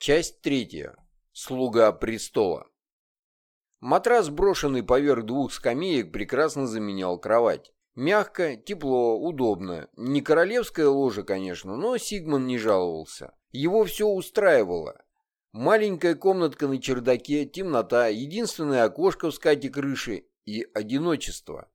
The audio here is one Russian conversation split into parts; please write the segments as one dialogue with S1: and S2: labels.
S1: Часть третья. Слуга престола. Матрас, брошенный поверх двух скамеек, прекрасно заменял кровать. Мягко, тепло, удобно. Не королевское ложе, конечно, но Сигман не жаловался. Его все устраивало. Маленькая комнатка на чердаке, темнота, единственное окошко в скате крыши и одиночество.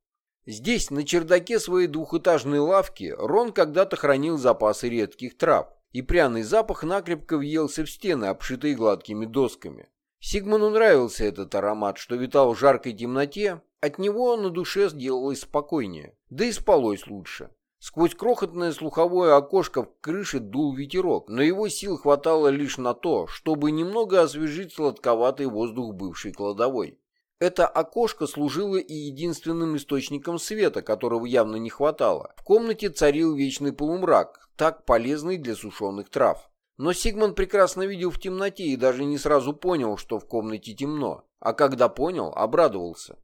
S1: Здесь, на чердаке своей двухэтажной лавки, Рон когда-то хранил запасы редких трав и пряный запах накрепко въелся в стены, обшитые гладкими досками. Сигману нравился этот аромат, что витал в жаркой темноте, от него на душе сделалось спокойнее, да и спалось лучше. Сквозь крохотное слуховое окошко в крыше дул ветерок, но его сил хватало лишь на то, чтобы немного освежить сладковатый воздух бывшей кладовой. Это окошко служило и единственным источником света, которого явно не хватало. В комнате царил вечный полумрак, так полезный для сушеных трав. Но Сигман прекрасно видел в темноте и даже не сразу понял, что в комнате темно. А когда понял, обрадовался.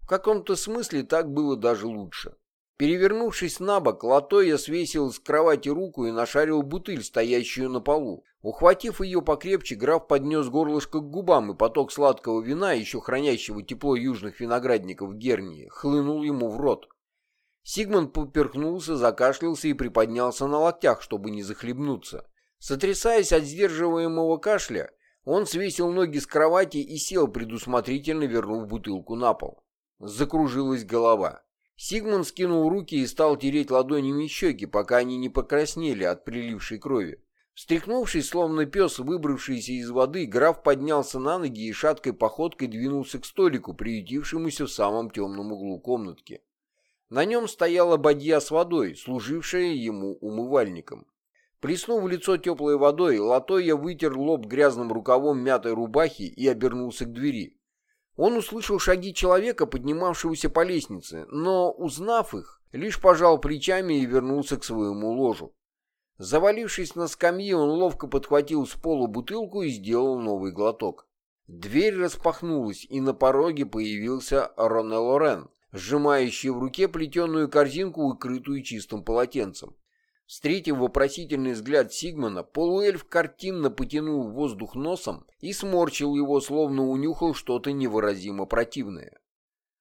S1: В каком-то смысле так было даже лучше. Перевернувшись на бок, Латоя свесил с кровати руку и нашарил бутыль, стоящую на полу. Ухватив ее покрепче, граф поднес горлышко к губам, и поток сладкого вина, еще хранящего тепло южных виноградников Гернии, хлынул ему в рот. Сигмунд поперхнулся, закашлялся и приподнялся на локтях, чтобы не захлебнуться. Сотрясаясь от сдерживаемого кашля, он свесил ноги с кровати и сел, предусмотрительно вернув бутылку на пол. Закружилась голова. Сигмунд скинул руки и стал тереть ладонями щеки, пока они не покраснели от прилившей крови. Встряхнувшись, словно пес, выбравшийся из воды, граф поднялся на ноги и шаткой походкой двинулся к столику, приютившемуся в самом темном углу комнатки. На нем стояла бадья с водой, служившая ему умывальником. Плеснув лицо теплой водой, Латоя вытер лоб грязным рукавом мятой рубахи и обернулся к двери. Он услышал шаги человека, поднимавшегося по лестнице, но, узнав их, лишь пожал плечами и вернулся к своему ложу. Завалившись на скамье, он ловко подхватил с полу бутылку и сделал новый глоток. Дверь распахнулась, и на пороге появился Роне Лорен, сжимающий в руке плетеную корзинку, укрытую чистым полотенцем. Встретив вопросительный взгляд Сигмана, полуэльф картинно потянул воздух носом и сморчил его, словно унюхал что-то невыразимо противное.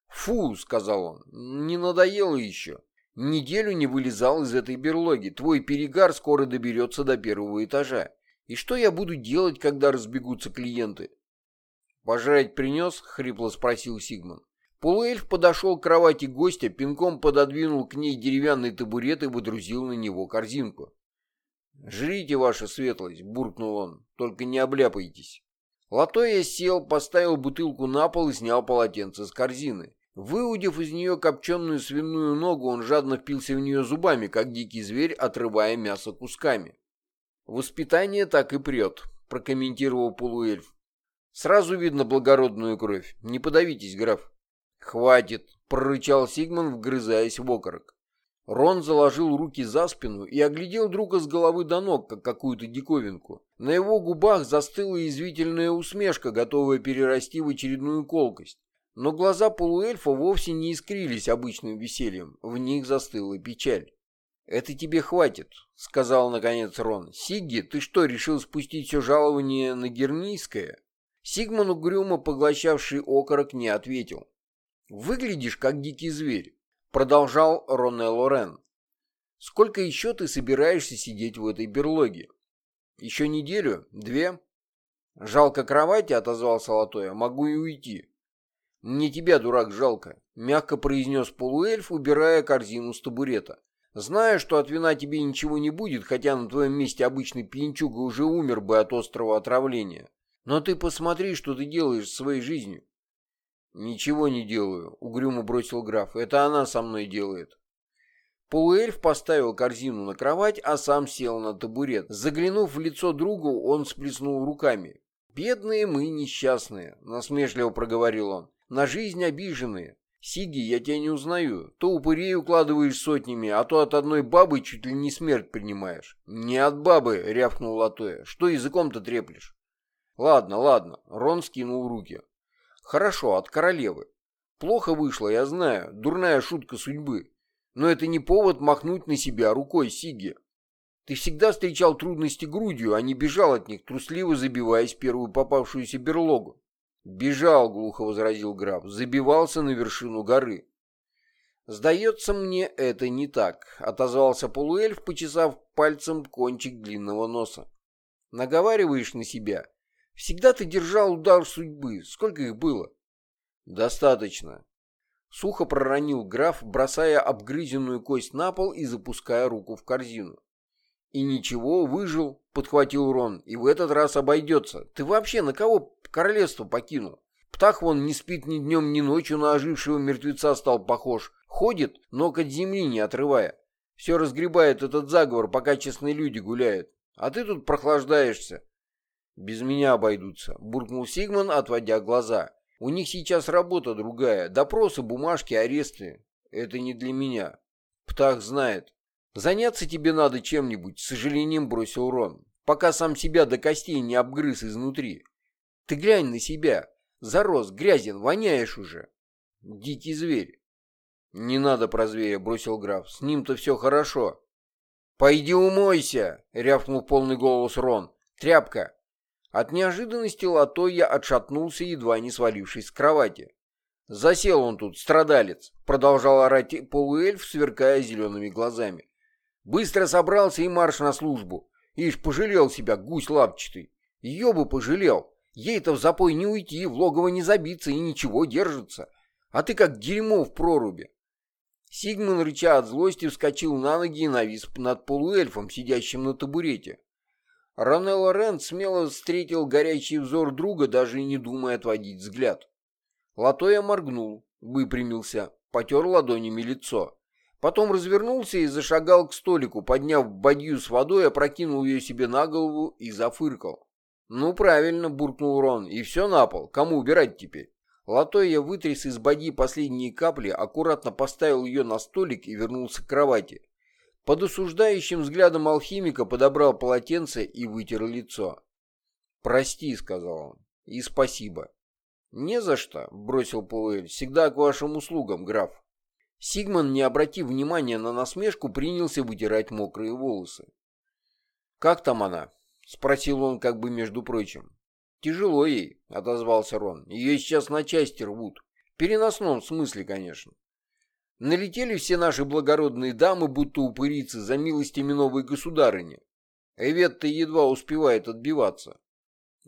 S1: «Фу», — сказал он, — «не надоело еще. Неделю не вылезал из этой берлоги. Твой перегар скоро доберется до первого этажа. И что я буду делать, когда разбегутся клиенты?» «Пожрать принес?» — хрипло спросил Сигман. Полуэльф подошел к кровати гостя, пинком пододвинул к ней деревянный табурет и выдрузил на него корзинку. «Жрите, ваша светлость», — буркнул он, — «только не обляпайтесь». Латоя сел, поставил бутылку на пол и снял полотенце с корзины. Выудив из нее копченую свиную ногу, он жадно впился в нее зубами, как дикий зверь, отрывая мясо кусками. «Воспитание так и прет», — прокомментировал полуэльф. «Сразу видно благородную кровь. Не подавитесь, граф». «Хватит!» — прорычал Сигман, вгрызаясь в окорок. Рон заложил руки за спину и оглядел друга с головы до ног, как какую-то диковинку. На его губах застыла извительная усмешка, готовая перерасти в очередную колкость. Но глаза полуэльфа вовсе не искрились обычным весельем, в них застыла печаль. «Это тебе хватит», — сказал наконец Рон. «Сигги, ты что, решил спустить все жалование на Гернийское?» Сигман угрюмо, поглощавший окорок, не ответил. «Выглядишь, как дикий зверь», — продолжал Роне Лорен. «Сколько еще ты собираешься сидеть в этой берлоге? Еще неделю? Две?» «Жалко кровати», — отозвался Латоя, — «могу и уйти». «Мне тебя, дурак, жалко», — мягко произнес полуэльф, убирая корзину с табурета. «Знаю, что от вина тебе ничего не будет, хотя на твоем месте обычный пьянчуга уже умер бы от острого отравления. Но ты посмотри, что ты делаешь своей жизнью. «Ничего не делаю», — угрюмо бросил граф. «Это она со мной делает». Полуэльф поставил корзину на кровать, а сам сел на табурет. Заглянув в лицо другу, он сплеснул руками. «Бедные мы несчастные», — насмешливо проговорил он. «На жизнь обиженные. Сиги, я тебя не узнаю. То упырей укладываешь сотнями, а то от одной бабы чуть ли не смерть принимаешь». «Не от бабы», — рявкнул Латоя. «Что языком-то треплешь?» «Ладно, ладно», — Рон скинул руки. Хорошо, от королевы. Плохо вышло, я знаю, дурная шутка судьбы. Но это не повод махнуть на себя рукой Сиги. Ты всегда встречал трудности грудью, а не бежал от них, трусливо забиваясь в первую попавшуюся берлогу. «Бежал», — глухо возразил граф, — «забивался на вершину горы». «Сдается мне, это не так», — отозвался полуэльф, почесав пальцем кончик длинного носа. «Наговариваешь на себя. Всегда ты держал удар судьбы. Сколько их было?» «Достаточно». Сухо проронил граф, бросая обгрызенную кость на пол и запуская руку в корзину. «И ничего, выжил», — подхватил Рон, — «и в этот раз обойдется. Ты вообще на кого королевство покинул? Птах вон не спит ни днем, ни ночью на ожившего мертвеца стал похож. Ходит, ног от земли не отрывая. Все разгребает этот заговор, пока честные люди гуляют. А ты тут прохлаждаешься». «Без меня обойдутся», — буркнул Сигман, отводя глаза. «У них сейчас работа другая. Допросы, бумажки, аресты. Это не для меня. Птах знает. «Заняться тебе надо чем-нибудь», — с сожалением бросил Рон, «пока сам себя до костей не обгрыз изнутри. Ты глянь на себя. Зарос, грязен, воняешь уже. Дикий зверь». «Не надо про зверя», — бросил граф. «С ним-то все хорошо». «Пойди умойся!» — рявкнул полный голос Рон. «Тряпка!» От неожиданности Латоя отшатнулся, едва не свалившись с кровати. «Засел он тут, страдалец!» — продолжал орать полуэльф, сверкая зелеными глазами. Быстро собрался и марш на службу. Ишь, пожалел себя, гусь лапчатый. Ее бы пожалел. Ей-то в запой не уйти, в логово не забиться и ничего держится. А ты как дерьмо в проруби. Сигман, рыча от злости, вскочил на ноги и навис над полуэльфом, сидящим на табурете. Ронелло Рент смело встретил горячий взор друга, даже не думая отводить взгляд. Латоя моргнул, выпрямился, потер ладонями лицо. Потом развернулся и зашагал к столику, подняв бадью с водой, опрокинул ее себе на голову и зафыркал. «Ну, правильно», — буркнул Рон, — «и все на пол. Кому убирать теперь?» Латой я вытряс из бадьи последние капли, аккуратно поставил ее на столик и вернулся к кровати. Под осуждающим взглядом алхимика подобрал полотенце и вытер лицо. «Прости», — сказал он, — «и спасибо». «Не за что», — бросил Пауэль, — «всегда к вашим услугам, граф». Сигман, не обратив внимания на насмешку, принялся вытирать мокрые волосы. «Как там она?» — спросил он как бы между прочим. «Тяжело ей», — отозвался Рон. «Ее сейчас на части рвут. В переносном смысле, конечно. Налетели все наши благородные дамы, будто упырицы, за милостями новой государыни. Эвет-то едва успевает отбиваться.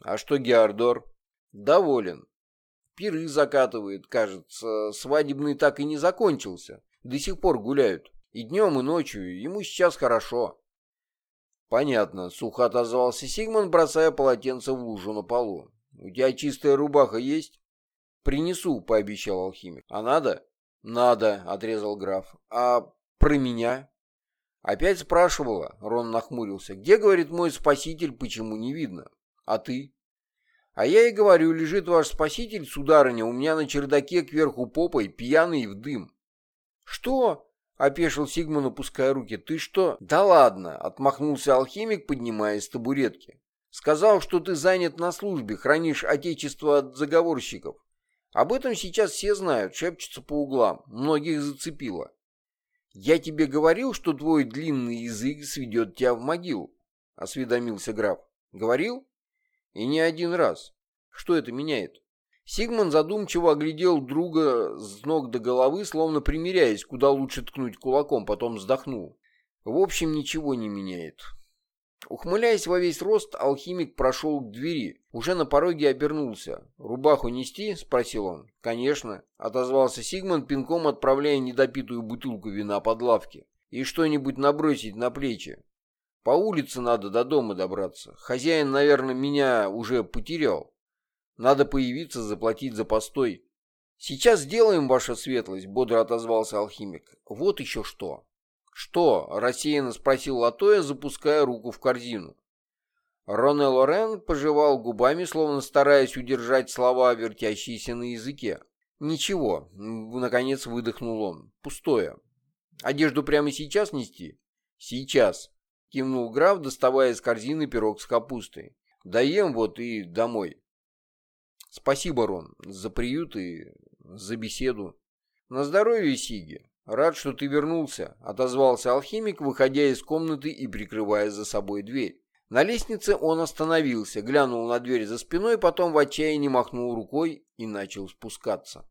S1: А что Геордор? Доволен. Пиры закатывает, кажется. Свадебный так и не закончился. До сих пор гуляют. И днем, и ночью. Ему сейчас хорошо. Понятно, сухо отозвался Сигман, бросая полотенце в лужу на полу. У тебя чистая рубаха есть? Принесу, пообещал алхимик. А надо? Надо, отрезал граф. А про меня? Опять спрашивала, Рон нахмурился. Где, говорит, мой спаситель, почему не видно? А ты? А я и говорю, лежит ваш спаситель, сударыня, у меня на чердаке кверху попой, пьяный в дым. Что? — опешил Сигман, опуская руки. «Ты что?» «Да ладно!» — отмахнулся алхимик, поднимаясь с табуретки. «Сказал, что ты занят на службе, хранишь отечество от заговорщиков. Об этом сейчас все знают, шепчутся по углам. Многих зацепило. Я тебе говорил, что твой длинный язык сведет тебя в могилу?» — осведомился граф. «Говорил?» И не один раз. Что это меняет? Сигман задумчиво оглядел друга с ног до головы, словно примиряясь, куда лучше ткнуть кулаком, потом вздохнул. В общем, ничего не меняет. Ухмыляясь во весь рост, алхимик прошел к двери. Уже на пороге обернулся. «Рубаху нести?» — спросил он. «Конечно», — отозвался Сигман, пинком отправляя недопитую бутылку вина под лавки. «И что-нибудь набросить на плечи. По улице надо до дома добраться. Хозяин, наверное, меня уже потерял. Надо появиться, заплатить за постой. Сейчас сделаем, ваша светлость, бодро отозвался алхимик. Вот еще что. Что? рассеянно спросил Латоя, запуская руку в корзину. Роне Лорен пожевал губами, словно стараясь удержать слова, вертящиеся на языке. «Ничего», — наконец выдохнул он, — «пустое. Одежду прямо сейчас нести?» «Сейчас», — кивнул граф, доставая из корзины пирог с капустой. «Доем вот и домой». «Спасибо, Рон, за приют и за беседу». «На здоровье, Сиги», «Рад, что ты вернулся», — отозвался алхимик, выходя из комнаты и прикрывая за собой дверь. На лестнице он остановился, глянул на дверь за спиной, потом в отчаянии махнул рукой и начал спускаться.